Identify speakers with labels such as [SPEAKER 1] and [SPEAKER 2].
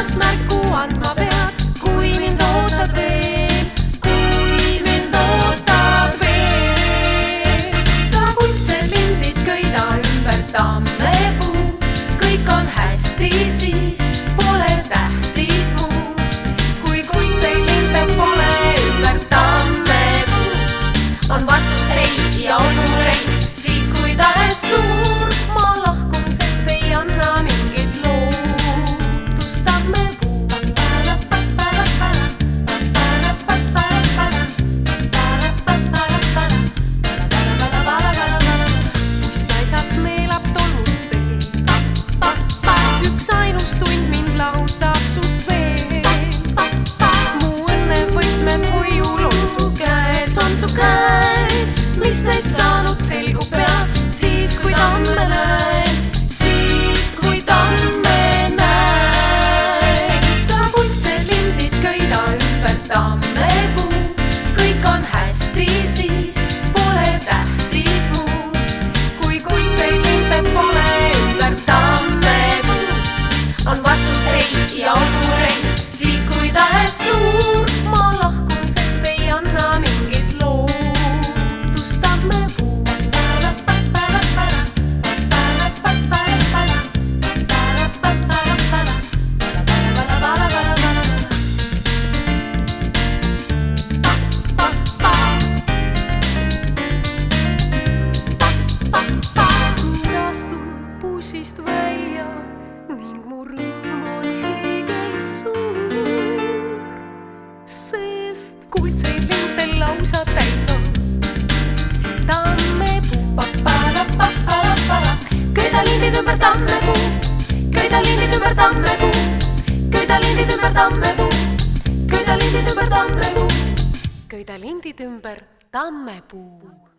[SPEAKER 1] kas märku andma pead, kui mind ootad veel? Üksainus tund mind lahutab sust veel. mu õnnevõtmed hoiul on su käes, on su käes, mis neist saanud selgub pea siis, kui tamme näen, siis kui tamme näen. sa kuldsed lindid köida ümber bussist välja ning mu rõõm on hiigelsuur, sest kuldseid linte lausa täis on. tammepuu, pa-pa-la-pa-pa-la-pa-la, köida lindid ümber tammepuu, köida lindid ümber tammepuu, köida lindid ümber tammepuu, köida lindid ümber tammepuu, köida lindid ümber tammepuu